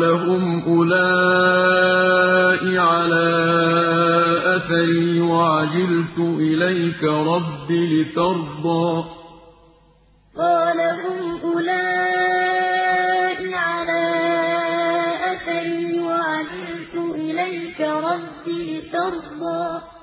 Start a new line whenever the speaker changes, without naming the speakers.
لهم هُمْ عَلَىٰ أَثَرِي وَعَجِلْتُ إِلَيْكَ رَبِّ لِتَرْضَىٰ. قَالَ هُمْ أُولَاءِ عَلَىٰ أَثَرِي وَعَجِلْتُ إِلَيْكَ رَبِّ لِتَرْضَىٰ.